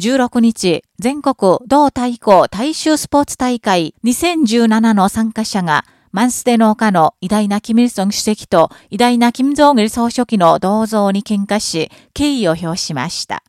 16日、全国同対抗大衆スポーツ大会2017の参加者が、マンスデ農家の偉大なキム・イルソン主席と偉大なキム・ジョン・イル総書記の銅像に喧嘩し、敬意を表しました。